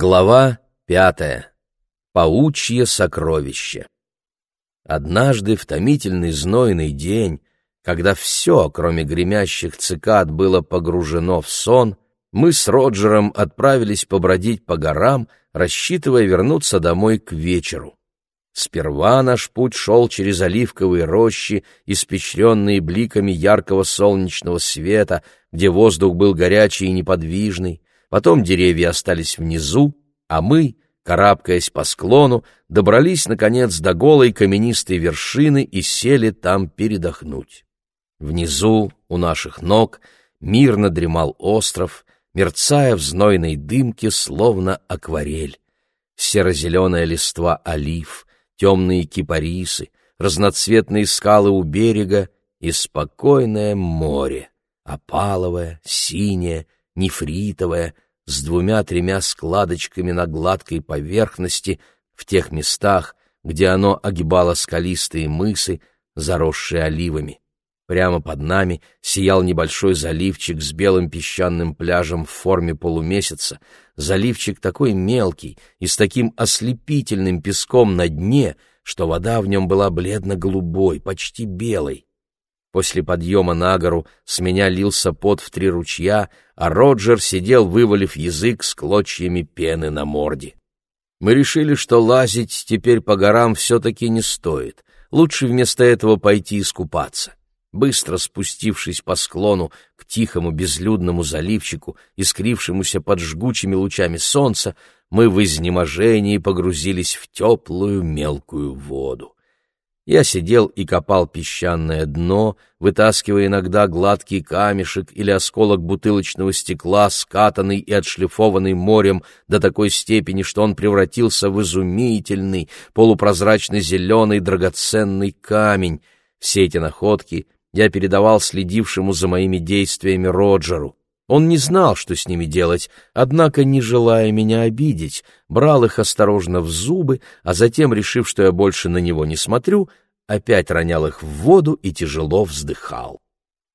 Глава пятая. Паучье сокровище. Однажды в томительный знойный день, когда все, кроме гремящих цикад, было погружено в сон, мы с Роджером отправились побродить по горам, рассчитывая вернуться домой к вечеру. Сперва наш путь шел через оливковые рощи, испещренные бликами яркого солнечного света, где воздух был горячий и неподвижный, потом деревья остались внизу, а мы, карабкаясь по склону, добрались, наконец, до голой каменистой вершины и сели там передохнуть. Внизу, у наших ног, мирно дремал остров, мерцая в знойной дымке, словно акварель. Серо-зеленая листва олив, темные кипарисы, разноцветные скалы у берега и спокойное море, опаловое, синее, нефритовое, с двумя-тремя складочками на гладкой поверхности в тех местах, где оно огибало скалистые мысы, заросшие оливами. Прямо под нами сиял небольшой заливчик с белым песчаным пляжем в форме полумесяца, заливчик такой мелкий и с таким ослепительным песком на дне, что вода в нем была бледно-голубой, почти белой. После подъема на гору с меня лился пот в три ручья, а Роджер сидел, вывалив язык с клочьями пены на морде. Мы решили, что лазить теперь по горам все-таки не стоит. Лучше вместо этого пойти искупаться. Быстро спустившись по склону к тихому безлюдному заливчику, искрившемуся под жгучими лучами солнца, мы в изнеможении погрузились в теплую мелкую воду. Я сидел и копал песчаное дно, вытаскивая иногда гладкий камешек или осколок бутылочного стекла, скатанный и отшлифованный морем до такой степени, что он превратился в изумительный, полупрозрачный зеленый драгоценный камень. Все эти находки я передавал следившему за моими действиями Роджеру. Он не знал, что с ними делать, однако, не желая меня обидеть, брал их осторожно в зубы, а затем, решив, что я больше на него не смотрю, опять ронял их в воду и тяжело вздыхал.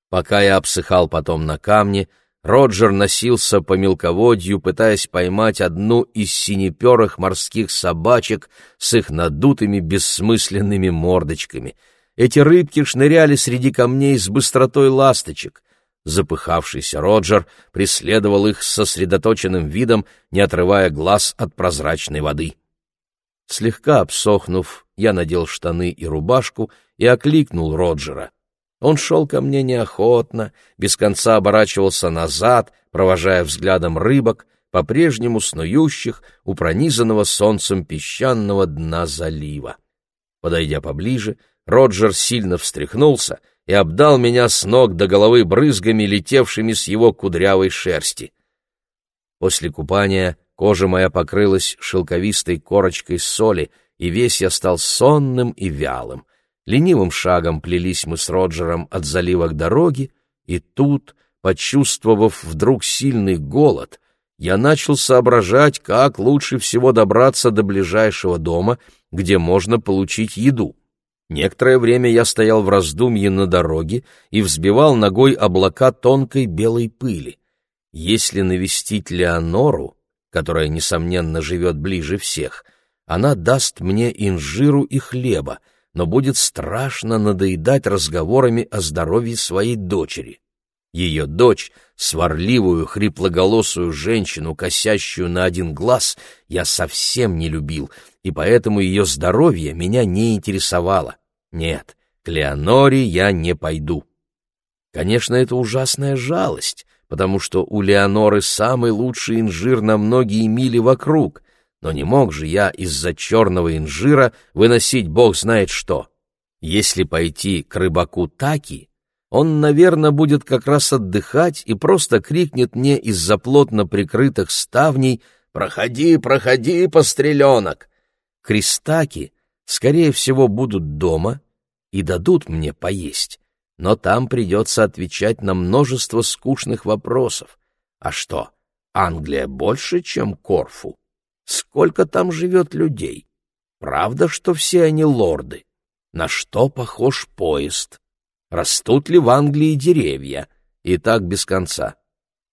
Пока я обсыхал потом на камне, Роджер носился по мелководью, пытаясь поймать одну из синеперых морских собачек с их надутыми бессмысленными мордочками. Эти рыбки шныряли среди камней с быстротой ласточек — Запыхавшийся Роджер преследовал их с сосредоточенным видом, не отрывая глаз от прозрачной воды. Слегка обсохнув, я надел штаны и рубашку и окликнул Роджера. Он шел ко мне неохотно, без конца оборачивался назад, провожая взглядом рыбок, по-прежнему снующих у пронизанного солнцем песчаного дна залива. Подойдя поближе, Роджер сильно встряхнулся — и обдал меня с ног до головы брызгами, летевшими с его кудрявой шерсти. После купания кожа моя покрылась шелковистой корочкой соли, и весь я стал сонным и вялым. Ленивым шагом плелись мы с Роджером от залива к дороге, и тут, почувствовав вдруг сильный голод, я начал соображать, как лучше всего добраться до ближайшего дома, где можно получить еду. Некоторое время я стоял в раздумье на дороге и взбивал ногой облака тонкой белой пыли. Если навестить Леонору, которая, несомненно, живет ближе всех, она даст мне инжиру и хлеба, но будет страшно надоедать разговорами о здоровье своей дочери. Ее дочь, сварливую, хриплоголосую женщину, косящую на один глаз, я совсем не любил, и поэтому ее здоровье меня не интересовало. Нет, к Леоноре я не пойду. Конечно, это ужасная жалость, потому что у Леоноры самый лучший инжир на многие мили вокруг, но не мог же я из-за черного инжира выносить бог знает что. Если пойти к рыбаку Таки, он, наверное, будет как раз отдыхать и просто крикнет мне из-за плотно прикрытых ставней «Проходи, проходи, постреленок!» Кристаки, скорее всего, будут дома и дадут мне поесть, но там придется отвечать на множество скучных вопросов. А что, Англия больше, чем Корфу? Сколько там живет людей? Правда, что все они лорды? На что похож поезд? Растут ли в Англии деревья? И так без конца.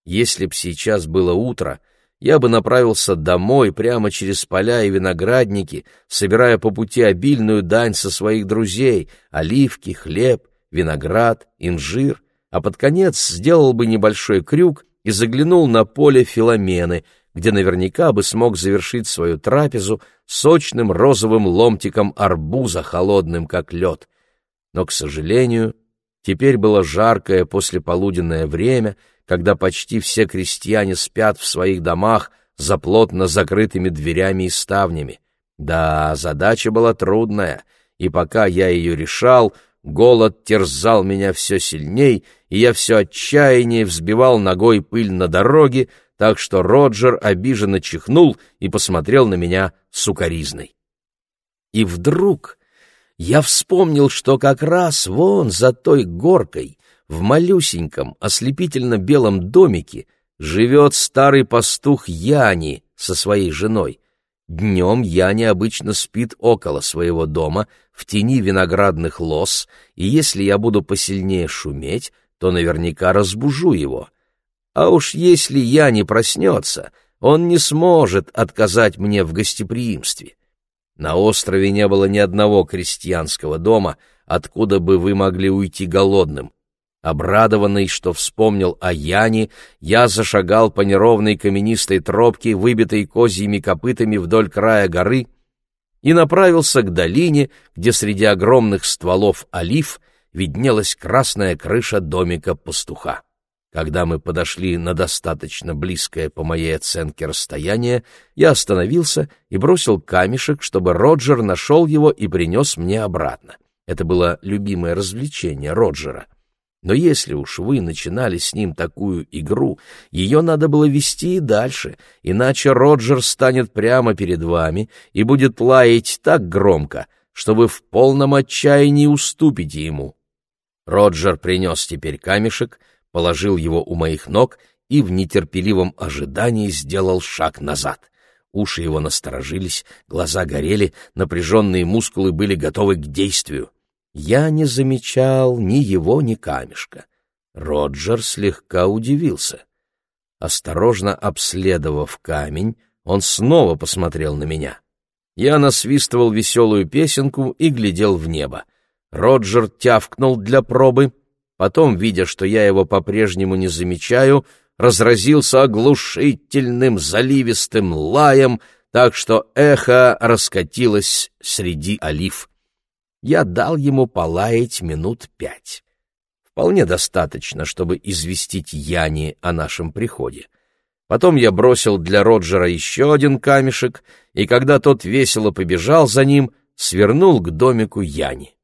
Если б сейчас было утро, я бы направился домой прямо через поля и виноградники, собирая по пути обильную дань со своих друзей — оливки, хлеб, виноград, инжир, а под конец сделал бы небольшой крюк и заглянул на поле Филомены, где наверняка бы смог завершить свою трапезу сочным розовым ломтиком арбуза, холодным как лед. Но, к сожалению, теперь было жаркое послеполуденное время, когда почти все крестьяне спят в своих домах за плотно закрытыми дверями и ставнями. Да, задача была трудная, и пока я ее решал — Голод терзал меня все сильней, и я все отчаяннее взбивал ногой пыль на дороге, так что Роджер обиженно чихнул и посмотрел на меня сукоризной. И вдруг я вспомнил, что как раз вон за той горкой, в малюсеньком, ослепительно-белом домике, живет старый пастух Яни со своей женой. Днем Яни обычно спит около своего дома, в тени виноградных лоз, и если я буду посильнее шуметь, то наверняка разбужу его. А уж если я не проснется, он не сможет отказать мне в гостеприимстве. На острове не было ни одного крестьянского дома, откуда бы вы могли уйти голодным. Обрадованный, что вспомнил о Яне, я зашагал по неровной каменистой тропке, выбитой козьими копытами вдоль края горы, и направился к долине, где среди огромных стволов олив виднелась красная крыша домика пастуха. Когда мы подошли на достаточно близкое, по моей оценке, расстояние, я остановился и бросил камешек, чтобы Роджер нашел его и принес мне обратно. Это было любимое развлечение Роджера — но если уж вы начинали с ним такую игру, ее надо было вести и дальше, иначе Роджер станет прямо перед вами и будет лаять так громко, что вы в полном отчаянии уступите ему. Роджер принес теперь камешек, положил его у моих ног и в нетерпеливом ожидании сделал шаг назад. Уши его насторожились, глаза горели, напряженные мускулы были готовы к действию. Я не замечал ни его, ни камешка. Роджер слегка удивился. Осторожно обследовав камень, он снова посмотрел на меня. Я насвистывал веселую песенку и глядел в небо. Роджер тявкнул для пробы, потом, видя, что я его по-прежнему не замечаю, разразился оглушительным заливистым лаем, так что эхо раскатилось среди олив я дал ему полаять минут пять. Вполне достаточно, чтобы известить Яни о нашем приходе. Потом я бросил для Роджера еще один камешек, и когда тот весело побежал за ним, свернул к домику Яни.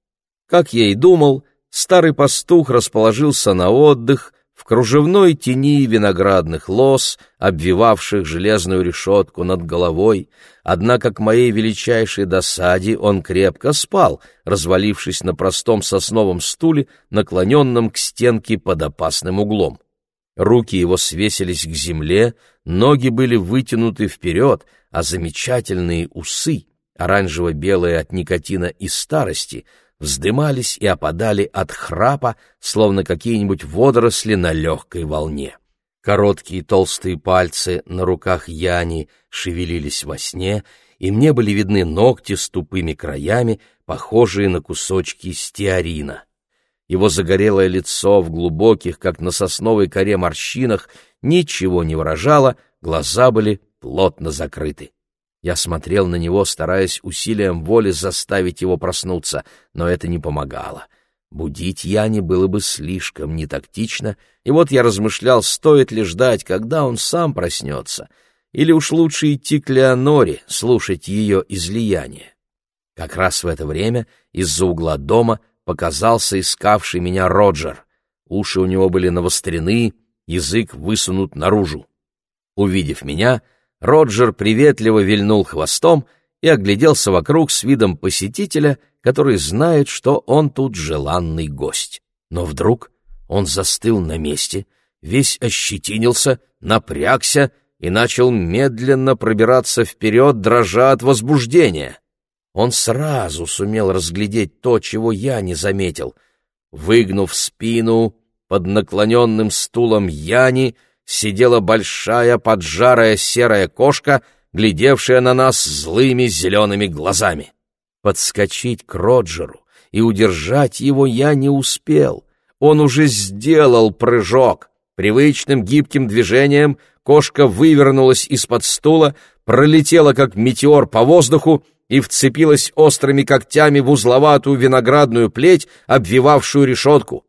Как я и думал, старый пастух расположился на отдых, в кружевной тени виноградных лоз, обвивавших железную решетку над головой, однако к моей величайшей досаде он крепко спал, развалившись на простом сосновом стуле, наклоненном к стенке под опасным углом. Руки его свесились к земле, ноги были вытянуты вперед, а замечательные усы, оранжево-белые от никотина и старости, вздымались и опадали от храпа, словно какие-нибудь водоросли на легкой волне. Короткие толстые пальцы на руках Яни шевелились во сне, и мне были видны ногти с тупыми краями, похожие на кусочки стеарина. Его загорелое лицо в глубоких, как на сосновой коре морщинах, ничего не выражало, глаза были плотно закрыты. Я смотрел на него, стараясь усилием воли заставить его проснуться, но это не помогало. Будить Яни было бы слишком нетактично, и вот я размышлял, стоит ли ждать, когда он сам проснется, или уж лучше идти к Леоноре, слушать ее излияние. Как раз в это время из-за угла дома показался искавший меня Роджер. Уши у него были навострены, язык высунут наружу. Увидев меня, — Роджер приветливо вильнул хвостом и огляделся вокруг с видом посетителя, который знает, что он тут желанный гость. Но вдруг он застыл на месте, весь ощетинился, напрягся и начал медленно пробираться вперед, дрожа от возбуждения. Он сразу сумел разглядеть то, чего я не заметил. Выгнув спину под наклоненным стулом Яни, сидела большая поджарая серая кошка, глядевшая на нас злыми зелеными глазами. Подскочить к Роджеру и удержать его я не успел. Он уже сделал прыжок. Привычным гибким движением кошка вывернулась из-под стула, пролетела как метеор по воздуху и вцепилась острыми когтями в узловатую виноградную плеть, обвивавшую решетку.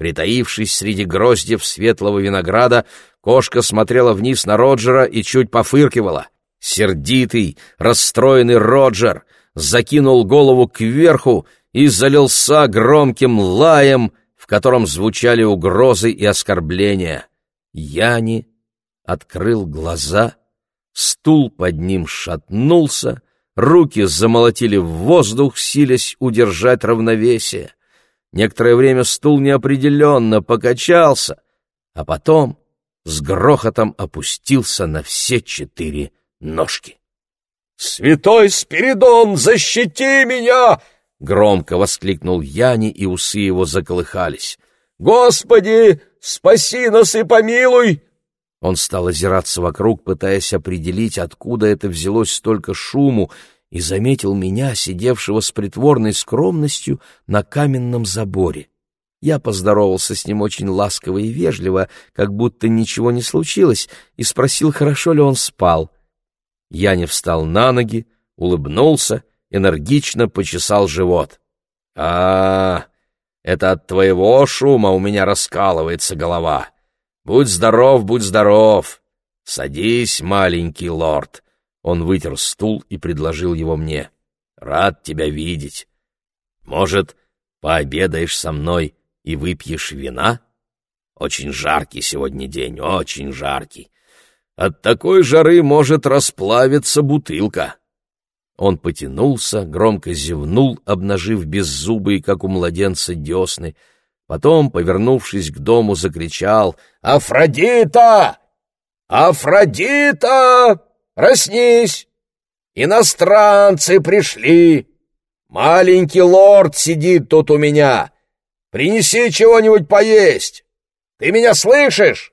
Притаившись среди гроздьев светлого винограда, кошка смотрела вниз на Роджера и чуть пофыркивала. Сердитый, расстроенный Роджер закинул голову кверху и залился громким лаем, в котором звучали угрозы и оскорбления. Яни открыл глаза, стул под ним шатнулся, руки замолотили в воздух, силясь удержать равновесие. Некоторое время стул неопределенно покачался, а потом с грохотом опустился на все четыре ножки. «Святой Спиридон, защити меня!» — громко воскликнул Яни, и усы его заколыхались. «Господи, спаси нас и помилуй!» Он стал озираться вокруг, пытаясь определить, откуда это взялось столько шуму, и заметил меня, сидевшего с притворной скромностью на каменном заборе. Я поздоровался с ним очень ласково и вежливо, как будто ничего не случилось, и спросил, хорошо ли он спал. Я не встал на ноги, улыбнулся, энергично почесал живот. а, -а, -а это от твоего шума у меня раскалывается голова. Будь здоров, будь здоров. Садись, маленький лорд. Он вытер стул и предложил его мне. «Рад тебя видеть. Может, пообедаешь со мной и выпьешь вина? Очень жаркий сегодня день, очень жаркий. От такой жары может расплавиться бутылка». Он потянулся, громко зевнул, обнажив беззубые, как у младенца, десны. Потом, повернувшись к дому, закричал «Афродита! Афродита!» Проснись! Иностранцы пришли! Маленький лорд сидит тут у меня! Принеси чего-нибудь поесть! Ты меня слышишь?»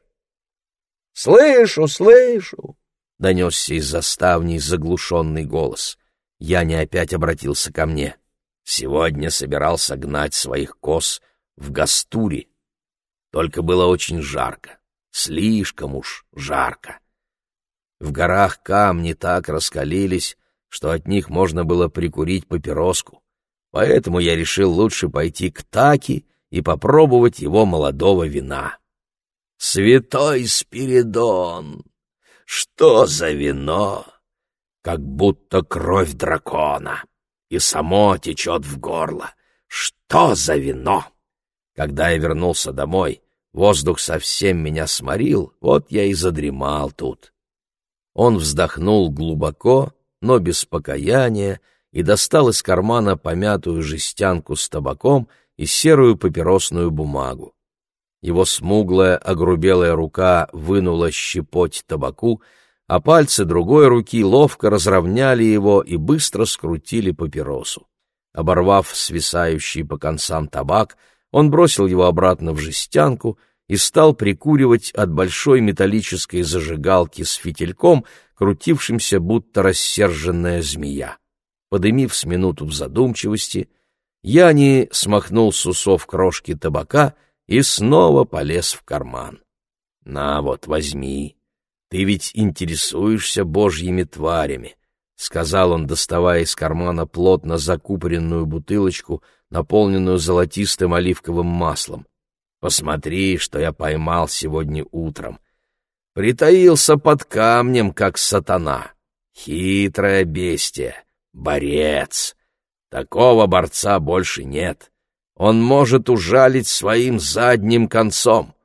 «Слышу, слышу!» — донесся из заставни заглушенный голос. Я не опять обратился ко мне. Сегодня собирался гнать своих коз в Гастури. Только было очень жарко, слишком уж жарко. В горах камни так раскалились, что от них можно было прикурить папироску. Поэтому я решил лучше пойти к Таки и попробовать его молодого вина. «Святой Спиридон! Что за вино? Как будто кровь дракона, и само течет в горло. Что за вино?» Когда я вернулся домой, воздух совсем меня сморил, вот я и задремал тут. Он вздохнул глубоко, но без покаяния, и достал из кармана помятую жестянку с табаком и серую папиросную бумагу. Его смуглая, огрубелая рука вынула щепоть табаку, а пальцы другой руки ловко разровняли его и быстро скрутили папиросу. Оборвав свисающий по концам табак, он бросил его обратно в жестянку и стал прикуривать от большой металлической зажигалки с фитильком, крутившимся будто рассерженная змея. Подымив с минуту в задумчивости, Яни смахнул с усов крошки табака и снова полез в карман. — На вот, возьми. Ты ведь интересуешься божьими тварями, — сказал он, доставая из кармана плотно закупоренную бутылочку, наполненную золотистым оливковым маслом. Посмотри, что я поймал сегодня утром. Притаился под камнем, как сатана. Хитрое бестие, борец. Такого борца больше нет. Он может ужалить своим задним концом.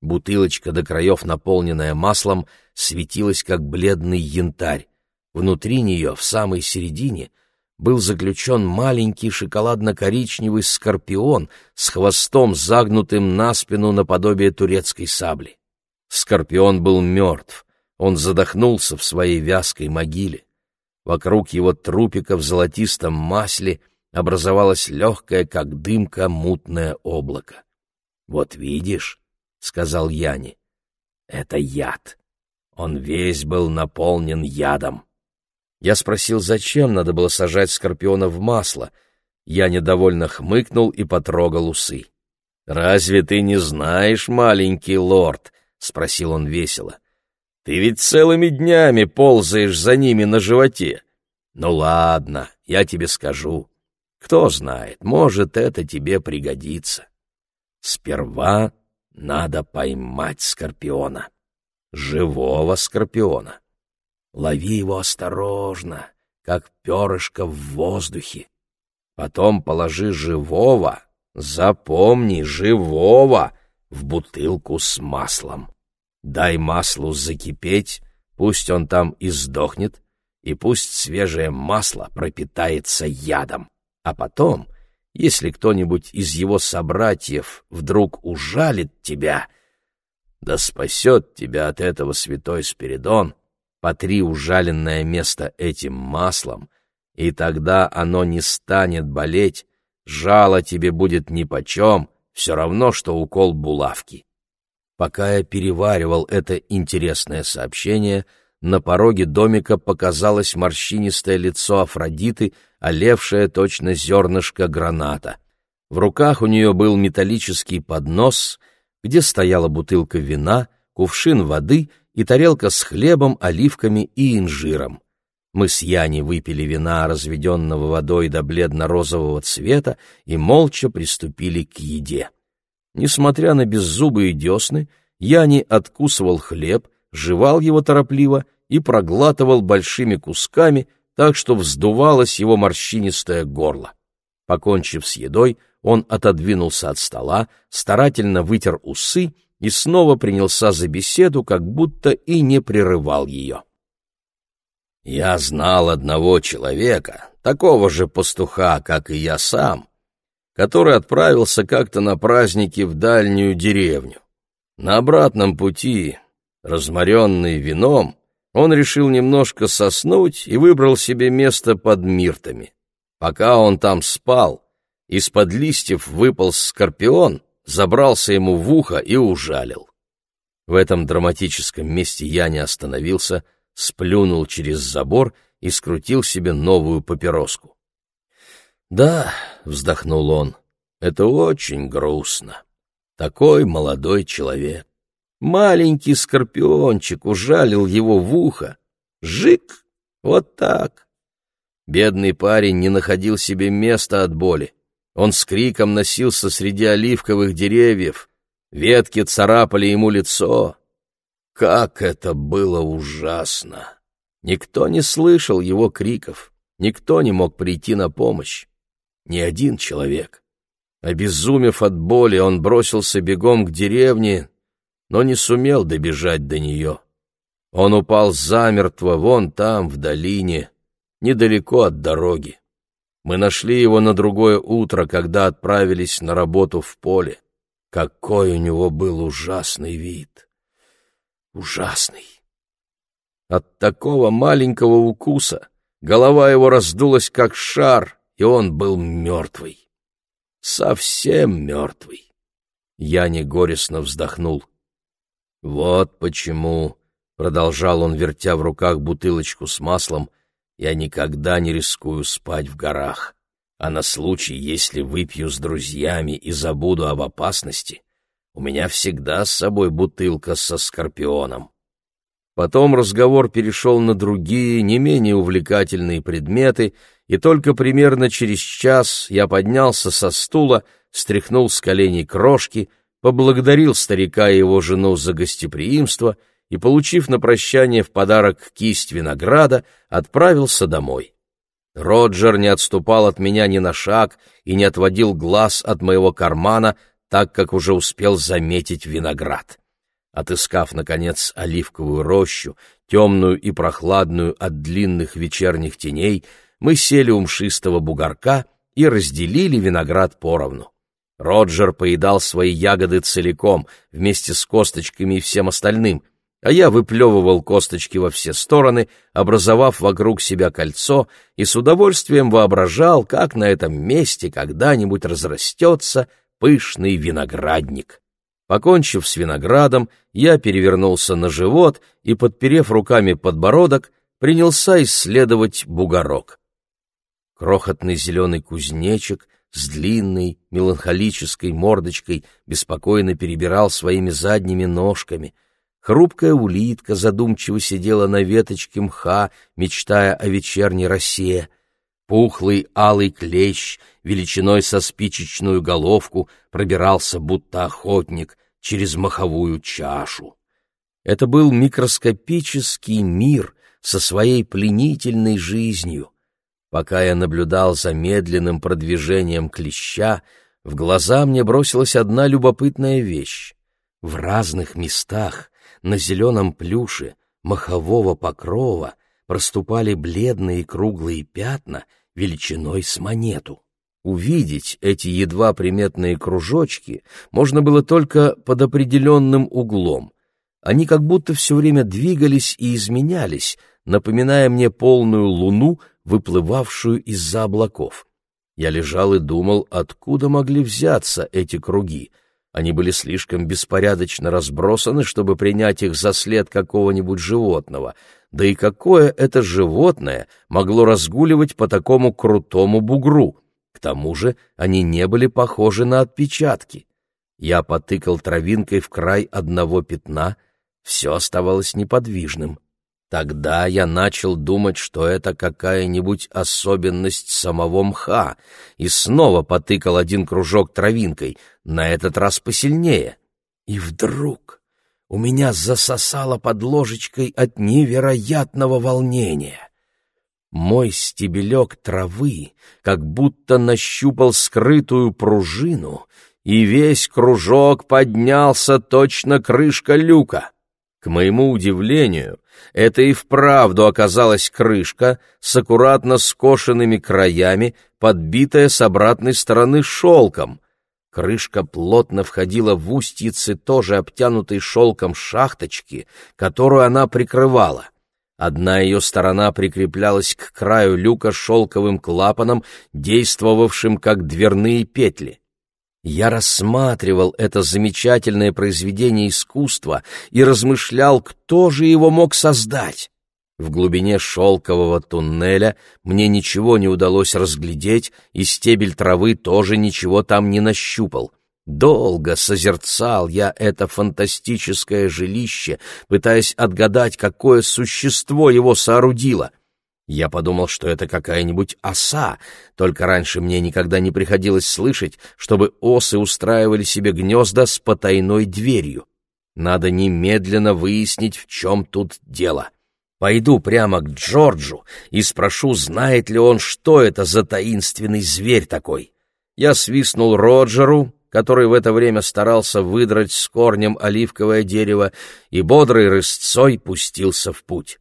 Бутылочка до краев, наполненная маслом, светилась, как бледный янтарь. Внутри нее, в самой середине, был заключен маленький шоколадно-коричневый скорпион с хвостом, загнутым на спину наподобие турецкой сабли. Скорпион был мертв, он задохнулся в своей вязкой могиле. Вокруг его трупика в золотистом масле образовалось легкое, как дымка, мутное облако. — Вот видишь, — сказал Яни, — это яд. Он весь был наполнен ядом. Я спросил, зачем надо было сажать скорпиона в масло. Я недовольно хмыкнул и потрогал усы. «Разве ты не знаешь, маленький лорд?» — спросил он весело. «Ты ведь целыми днями ползаешь за ними на животе. Ну ладно, я тебе скажу. Кто знает, может, это тебе пригодится. Сперва надо поймать скорпиона. Живого скорпиона. Лови его осторожно, как перышко в воздухе. Потом положи живого, запомни, живого, в бутылку с маслом. Дай маслу закипеть, пусть он там и сдохнет, и пусть свежее масло пропитается ядом. А потом, если кто-нибудь из его собратьев вдруг ужалит тебя, да спасет тебя от этого святой Спиридон, потри ужаленное место этим маслом, и тогда оно не станет болеть, жало тебе будет нипочем, все равно, что укол булавки. Пока я переваривал это интересное сообщение, на пороге домика показалось морщинистое лицо Афродиты, олевшее точно зернышко граната. В руках у нее был металлический поднос, где стояла бутылка вина, кувшин воды и тарелка с хлебом, оливками и инжиром. Мы с Яни выпили вина, разведенного водой до бледно-розового цвета, и молча приступили к еде. Несмотря на беззубые десны, Яни откусывал хлеб, жевал его торопливо и проглатывал большими кусками, так что вздувалось его морщинистое горло. Покончив с едой, он отодвинулся от стола, старательно вытер усы и снова принялся за беседу, как будто и не прерывал ее. «Я знал одного человека, такого же пастуха, как и я сам, который отправился как-то на праздники в дальнюю деревню. На обратном пути, разморенный вином, он решил немножко соснуть и выбрал себе место под миртами. Пока он там спал, из-под листьев выпал скорпион, забрался ему в ухо и ужалил. В этом драматическом месте я не остановился, сплюнул через забор и скрутил себе новую папироску. «Да», — вздохнул он, — «это очень грустно. Такой молодой человек. Маленький скорпиончик ужалил его в ухо. Жик! Вот так. Бедный парень не находил себе места от боли. Он с криком носился среди оливковых деревьев. Ветки царапали ему лицо. Как это было ужасно! Никто не слышал его криков, никто не мог прийти на помощь. Ни один человек. Обезумев от боли, он бросился бегом к деревне, но не сумел добежать до нее. Он упал замертво вон там, в долине, недалеко от дороги. Мы нашли его на другое утро, когда отправились на работу в поле. Какой у него был ужасный вид! Ужасный! От такого маленького укуса голова его раздулась, как шар, и он был мертвый. Совсем мертвый. Я не вздохнул. — «Вот почему», — продолжал он, вертя в руках бутылочку с маслом, «я никогда не рискую спать в горах, а на случай, если выпью с друзьями и забуду об опасности, у меня всегда с собой бутылка со скорпионом». Потом разговор перешел на другие, не менее увлекательные предметы, и только примерно через час я поднялся со стула, стряхнул с коленей крошки — поблагодарил старика и его жену за гостеприимство и, получив на прощание в подарок кисть винограда, отправился домой. Роджер не отступал от меня ни на шаг и не отводил глаз от моего кармана, так как уже успел заметить виноград. Отыскав, наконец, оливковую рощу, темную и прохладную от длинных вечерних теней, мы сели у мшистого бугорка и разделили виноград поровну. Роджер поедал свои ягоды целиком, вместе с косточками и всем остальным, а я выплевывал косточки во все стороны, образовав вокруг себя кольцо, и с удовольствием воображал, как на этом месте когда-нибудь разрастется пышный виноградник. Покончив с виноградом, я перевернулся на живот и, подперев руками подбородок, принялся исследовать бугорок. Крохотный зеленый кузнечик с длинной меланхолической мордочкой беспокойно перебирал своими задними ножками. Хрупкая улитка задумчиво сидела на веточке мха, мечтая о вечерней росе. Пухлый алый клещ, величиной со спичечную головку, пробирался, будто охотник, через маховую чашу. Это был микроскопический мир со своей пленительной жизнью. Пока я наблюдал за медленным продвижением клеща, в глаза мне бросилась одна любопытная вещь. В разных местах на зеленом плюше махового покрова проступали бледные круглые пятна величиной с монету. Увидеть эти едва приметные кружочки можно было только под определенным углом. Они как будто все время двигались и изменялись, напоминая мне полную луну, выплывавшую из-за облаков. Я лежал и думал, откуда могли взяться эти круги — они были слишком беспорядочно разбросаны, чтобы принять их за след какого-нибудь животного. Да и какое это животное могло разгуливать по такому крутому бугру? К тому же они не были похожи на отпечатки. Я потыкал травинкой в край одного пятна, все оставалось неподвижным. Тогда я начал думать, что это какая-нибудь особенность самого мха, и снова потыкал один кружок травинкой, на этот раз посильнее. И вдруг у меня засосало под ложечкой от невероятного волнения. Мой стебелек травы как будто нащупал скрытую пружину, и весь кружок поднялся точно крышка люка. К моему удивлению, это и вправду оказалась крышка с аккуратно скошенными краями, подбитая с обратной стороны шелком. Крышка плотно входила в устьицы тоже обтянутой шелком шахточки, которую она прикрывала. Одна ее сторона прикреплялась к краю люка шелковым клапаном, действовавшим как дверные петли. Я рассматривал это замечательное произведение искусства и размышлял, кто же его мог создать. В глубине шелкового туннеля мне ничего не удалось разглядеть, и стебель травы тоже ничего там не нащупал. Долго созерцал я это фантастическое жилище, пытаясь отгадать, какое существо его соорудило — я подумал, что это какая-нибудь оса, только раньше мне никогда не приходилось слышать, чтобы осы устраивали себе гнезда с потайной дверью. Надо немедленно выяснить, в чем тут дело. Пойду прямо к Джорджу и спрошу, знает ли он, что это за таинственный зверь такой. Я свистнул Роджеру, который в это время старался выдрать с корнем оливковое дерево, и бодрой рысцой пустился в путь.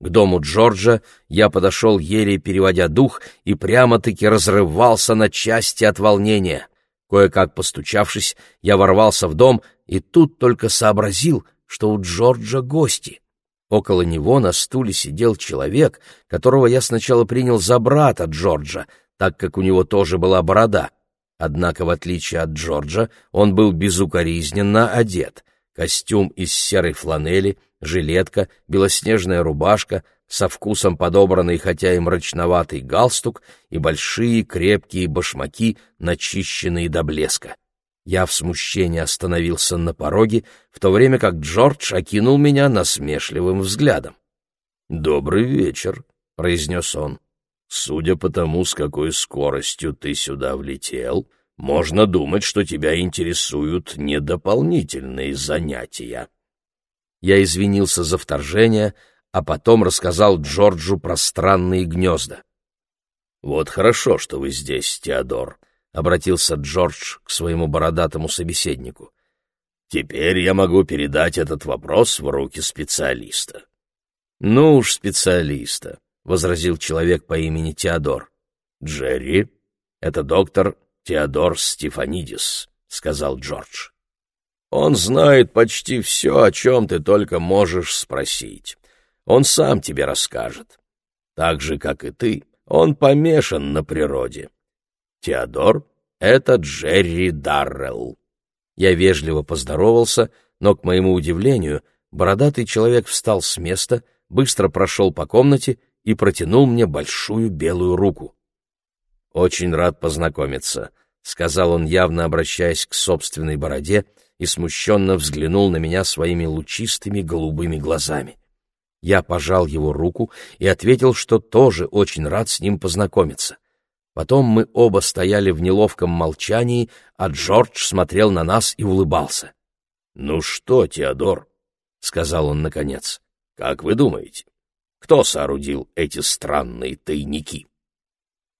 К дому Джорджа я подошел, еле переводя дух, и прямо-таки разрывался на части от волнения. Кое-как постучавшись, я ворвался в дом и тут только сообразил, что у Джорджа гости. Около него на стуле сидел человек, которого я сначала принял за брата Джорджа, так как у него тоже была борода. Однако, в отличие от Джорджа, он был безукоризненно одет. Костюм из серой фланели, жилетка, белоснежная рубашка, со вкусом подобранный, хотя и мрачноватый галстук и большие крепкие башмаки, начищенные до блеска. Я в смущении остановился на пороге, в то время как Джордж окинул меня насмешливым взглядом. «Добрый вечер», — произнес он. «Судя по тому, с какой скоростью ты сюда влетел, можно думать, что тебя интересуют не дополнительные занятия». Я извинился за вторжение, а потом рассказал Джорджу про странные гнезда. «Вот хорошо, что вы здесь, Теодор», — обратился Джордж к своему бородатому собеседнику. «Теперь я могу передать этот вопрос в руки специалиста». «Ну уж специалиста», — возразил человек по имени Теодор. «Джерри, это доктор Теодор Стефанидис», — сказал Джордж. Он знает почти все, о чем ты только можешь спросить. Он сам тебе расскажет. Так же, как и ты, он помешан на природе. Теодор — это Джерри Даррелл. Я вежливо поздоровался, но, к моему удивлению, бородатый человек встал с места, быстро прошел по комнате и протянул мне большую белую руку. «Очень рад познакомиться», — сказал он, явно обращаясь к собственной бороде, и смущенно взглянул на меня своими лучистыми голубыми глазами. Я пожал его руку и ответил, что тоже очень рад с ним познакомиться. Потом мы оба стояли в неловком молчании, а Джордж смотрел на нас и улыбался. «Ну что, Теодор?» — сказал он наконец. «Как вы думаете, кто соорудил эти странные тайники?»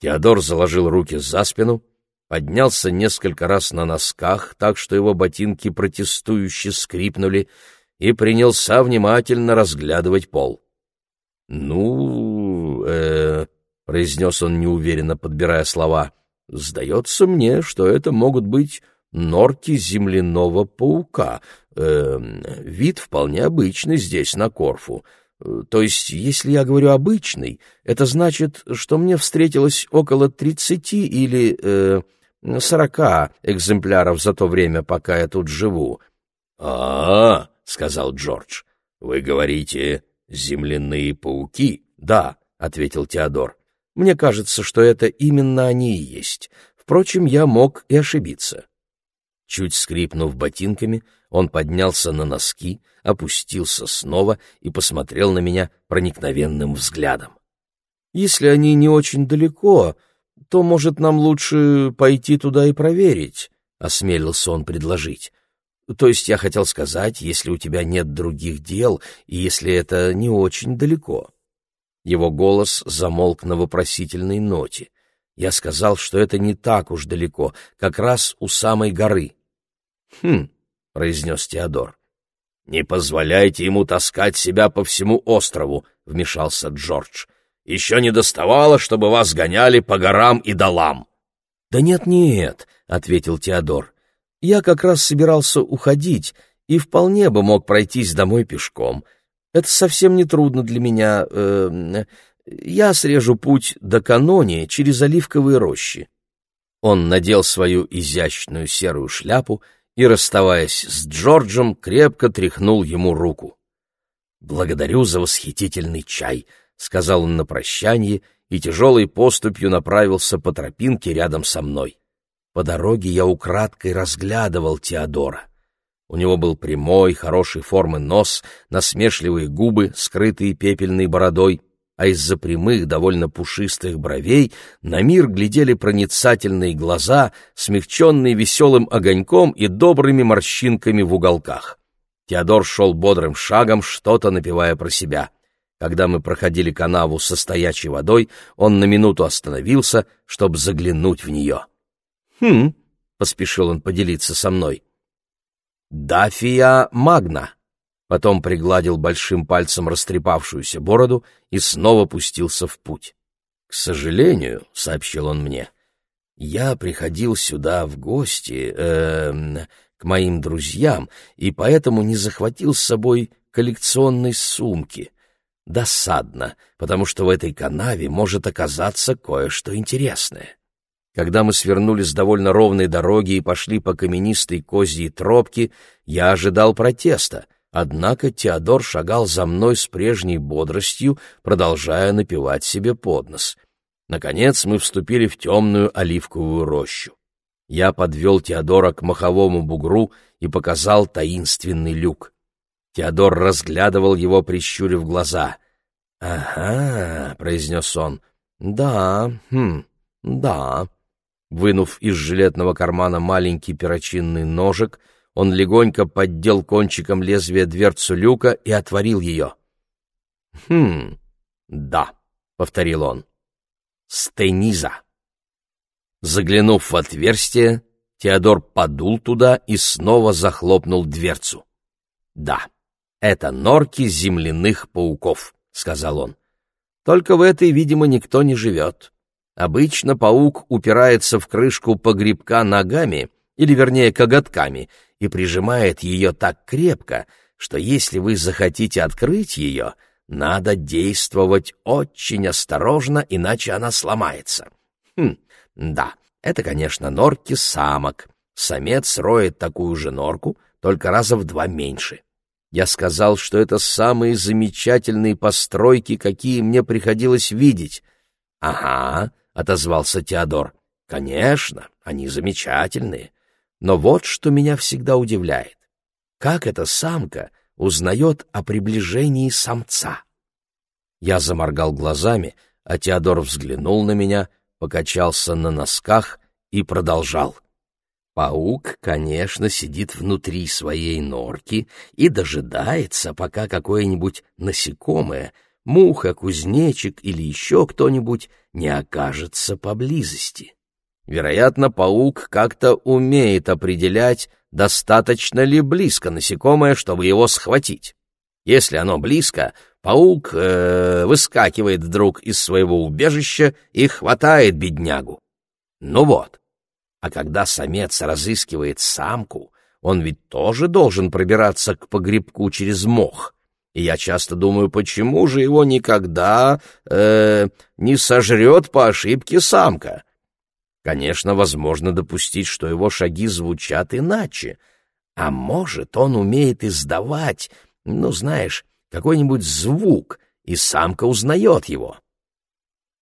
Теодор заложил руки за спину, поднялся несколько раз на носках, так что его ботинки протестующе скрипнули, и принялся внимательно разглядывать пол. «Ну, э, — произнес он неуверенно, подбирая слова. — Сдается мне, что это могут быть норки земляного паука. Э, вид вполне обычный здесь, на Корфу. То есть, если я говорю «обычный», это значит, что мне встретилось около тридцати или э, сорока экземпляров за то время, пока я тут живу. «А, -а, -а — сказал Джордж, — вы говорите «земляные пауки»?» «Да», — ответил Теодор. Мне кажется, что это именно они и есть. Впрочем, я мог и ошибиться. Чуть скрипнув ботинками, он поднялся на носки, опустился снова и посмотрел на меня проникновенным взглядом. «Если они не очень далеко, то, может, нам лучше пойти туда и проверить», — осмелился он предложить. «То есть я хотел сказать, если у тебя нет других дел, и если это не очень далеко». Его голос замолк на вопросительной ноте. Я сказал, что это не так уж далеко, как раз у самой горы. «Хм», — произнес Теодор. «Не позволяйте ему таскать себя по всему острову», — вмешался Джордж. «Еще не доставало, чтобы вас гоняли по горам и долам». «Да нет-нет», — ответил Теодор. «Я как раз собирался уходить и вполне бы мог пройтись домой пешком. Это совсем не трудно для меня. Э, я срежу путь до Канони через оливковые рощи. Он надел свою изящную серую шляпу и, расставаясь с Джорджем, крепко тряхнул ему руку. «Благодарю за восхитительный чай», — сказал он на прощание и тяжелой поступью направился по тропинке рядом со мной. По дороге я украдкой разглядывал Теодора. У него был прямой, хорошей формы нос, насмешливые губы, скрытые пепельной бородой, а из-за прямых, довольно пушистых бровей на мир глядели проницательные глаза, смягченные веселым огоньком и добрыми морщинками в уголках. Теодор шел бодрым шагом, что-то напевая про себя. Когда мы проходили канаву со стоячей водой, он на минуту остановился, чтобы заглянуть в нее. «Хм», — поспешил он поделиться со мной, «Дафия магна!» Потом пригладил большим пальцем растрепавшуюся бороду и снова пустился в путь. «К сожалению», — сообщил он мне, — «я приходил сюда в гости э, к моим друзьям и поэтому не захватил с собой коллекционной сумки. Досадно, потому что в этой канаве может оказаться кое-что интересное». Когда мы свернули с довольно ровной дороги и пошли по каменистой козьей тропке, я ожидал протеста, однако Теодор шагал за мной с прежней бодростью, продолжая напевать себе под нос. Наконец мы вступили в темную оливковую рощу. Я подвел Теодора к маховому бугру и показал таинственный люк. Теодор разглядывал его, прищурив глаза. «Ага», — произнес он, — «да, хм, да». Вынув из жилетного кармана маленький перочинный ножик, он легонько поддел кончиком лезвия дверцу люка и отворил ее. «Хм, да», — повторил он, — «стениза». Заглянув в отверстие, Теодор подул туда и снова захлопнул дверцу. «Да, это норки земляных пауков», — сказал он. «Только в этой, видимо, никто не живет. Обычно паук упирается в крышку погребка ногами, или вернее коготками, и прижимает ее так крепко, что если вы захотите открыть ее, надо действовать очень осторожно, иначе она сломается. Хм, да, это, конечно, норки самок. Самец роет такую же норку, только раза в два меньше. Я сказал, что это самые замечательные постройки, какие мне приходилось видеть. — Ага, — отозвался Теодор, — конечно, они замечательные. Но вот что меня всегда удивляет. Как эта самка узнает о приближении самца? Я заморгал глазами, а Теодор взглянул на меня, покачался на носках и продолжал. Паук, конечно, сидит внутри своей норки и дожидается, пока какое-нибудь насекомое, муха, кузнечик или еще кто-нибудь не окажется поблизости. Вероятно, паук как-то умеет определять, достаточно ли близко насекомое, чтобы его схватить. Если оно близко, паук э, выскакивает вдруг из своего убежища и хватает беднягу. Ну вот. А когда самец разыскивает самку, он ведь тоже должен пробираться к погребку через мох. И я часто думаю, почему же его никогда э, не сожрет по ошибке самка? Конечно, возможно допустить, что его шаги звучат иначе. А может, он умеет издавать, ну, знаешь, какой-нибудь звук, и самка узнает его.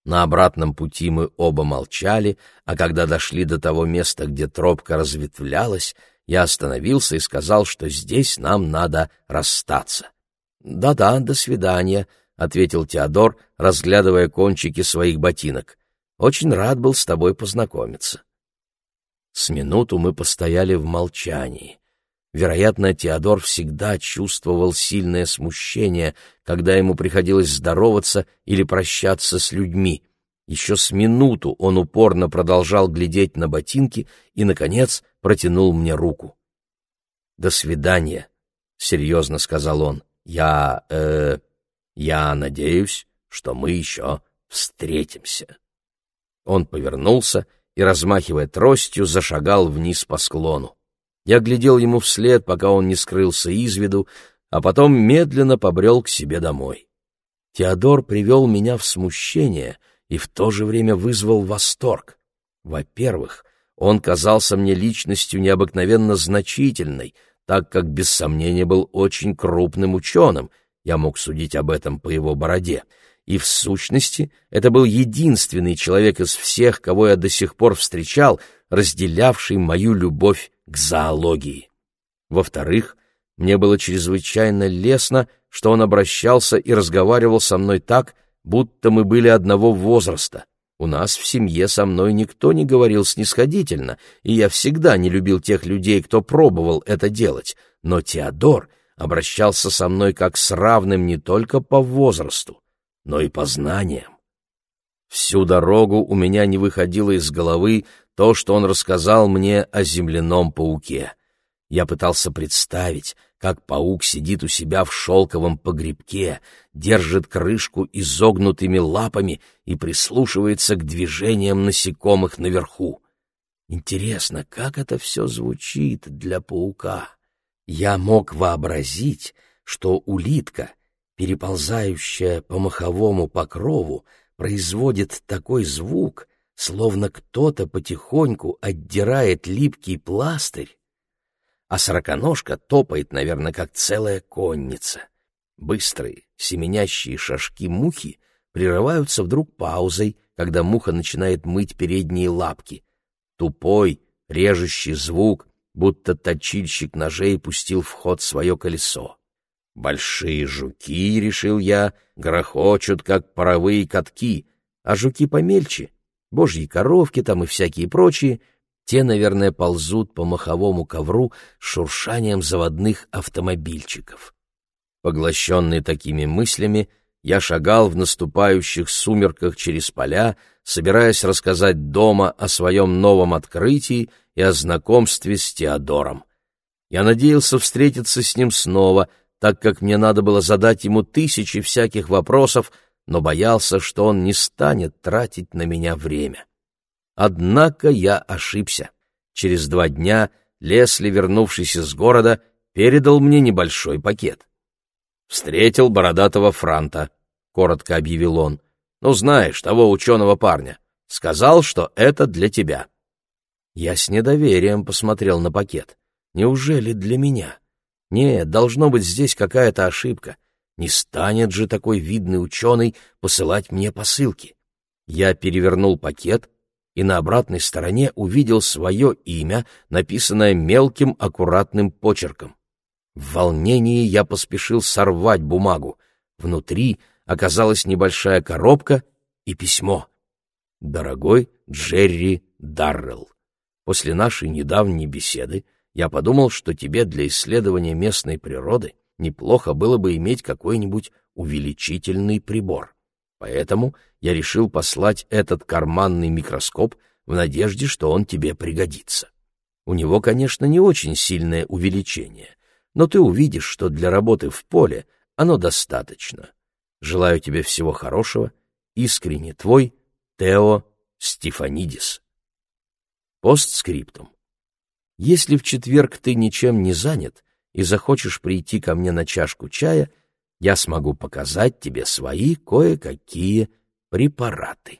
На обратном пути мы оба молчали, а когда дошли до того места, где тропка разветвлялась, я остановился и сказал, что здесь нам надо расстаться. «Да-да, до свидания», — ответил Теодор, разглядывая кончики своих ботинок. Очень рад был с тобой познакомиться. С минуту мы постояли в молчании. Вероятно, Теодор всегда чувствовал сильное смущение, когда ему приходилось здороваться или прощаться с людьми. Еще с минуту он упорно продолжал глядеть на ботинки и, наконец, протянул мне руку. «До свидания», — серьезно сказал он. «Я... э... я надеюсь, что мы еще встретимся». Он повернулся и, размахивая тростью, зашагал вниз по склону. Я глядел ему вслед, пока он не скрылся из виду, а потом медленно побрел к себе домой. Теодор привел меня в смущение и в то же время вызвал восторг. Во-первых, он казался мне личностью необыкновенно значительной, так как без сомнения был очень крупным ученым, я мог судить об этом по его бороде — и в сущности это был единственный человек из всех, кого я до сих пор встречал, разделявший мою любовь к зоологии. Во-вторых, мне было чрезвычайно лестно, что он обращался и разговаривал со мной так, будто мы были одного возраста. У нас в семье со мной никто не говорил снисходительно, и я всегда не любил тех людей, кто пробовал это делать, но Теодор обращался со мной как с равным не только по возрасту, но и познанием. Всю дорогу у меня не выходило из головы то, что он рассказал мне о земляном пауке. Я пытался представить, как паук сидит у себя в шелковом погребке, держит крышку изогнутыми лапами и прислушивается к движениям насекомых наверху. Интересно, как это все звучит для паука? Я мог вообразить, что улитка — переползающая по маховому покрову, производит такой звук, словно кто-то потихоньку отдирает липкий пластырь, а сороконожка топает, наверное, как целая конница. Быстрые, семенящие шажки мухи прерываются вдруг паузой, когда муха начинает мыть передние лапки. Тупой, режущий звук, будто точильщик ножей пустил в ход свое колесо. Большие жуки, решил я, грохочут, как паровые катки, а жуки помельче, божьи коровки там и всякие прочие, те, наверное, ползут по маховому ковру шуршанием заводных автомобильчиков. Поглощенный такими мыслями, я шагал в наступающих сумерках через поля, собираясь рассказать дома о своем новом открытии и о знакомстве с Теодором. Я надеялся встретиться с ним снова — так как мне надо было задать ему тысячи всяких вопросов, но боялся, что он не станет тратить на меня время. Однако я ошибся. Через два дня Лесли, вернувшись из города, передал мне небольшой пакет. «Встретил бородатого франта», — коротко объявил он. «Ну, знаешь, того ученого парня. Сказал, что это для тебя». Я с недоверием посмотрел на пакет. Неужели для меня? Нет, должно быть здесь какая-то ошибка. Не станет же такой видный ученый посылать мне посылки. Я перевернул пакет и на обратной стороне увидел свое имя, написанное мелким аккуратным почерком. В волнении я поспешил сорвать бумагу. Внутри оказалась небольшая коробка и письмо. «Дорогой Джерри Даррелл, после нашей недавней беседы я подумал, что тебе для исследования местной природы неплохо было бы иметь какой-нибудь увеличительный прибор. Поэтому я решил послать этот карманный микроскоп в надежде, что он тебе пригодится. У него, конечно, не очень сильное увеличение, но ты увидишь, что для работы в поле оно достаточно. Желаю тебе всего хорошего. Искренне твой Тео Стефанидис. Постскриптум. Если в четверг ты ничем не занят и захочешь прийти ко мне на чашку чая, я смогу показать тебе свои кое-какие препараты.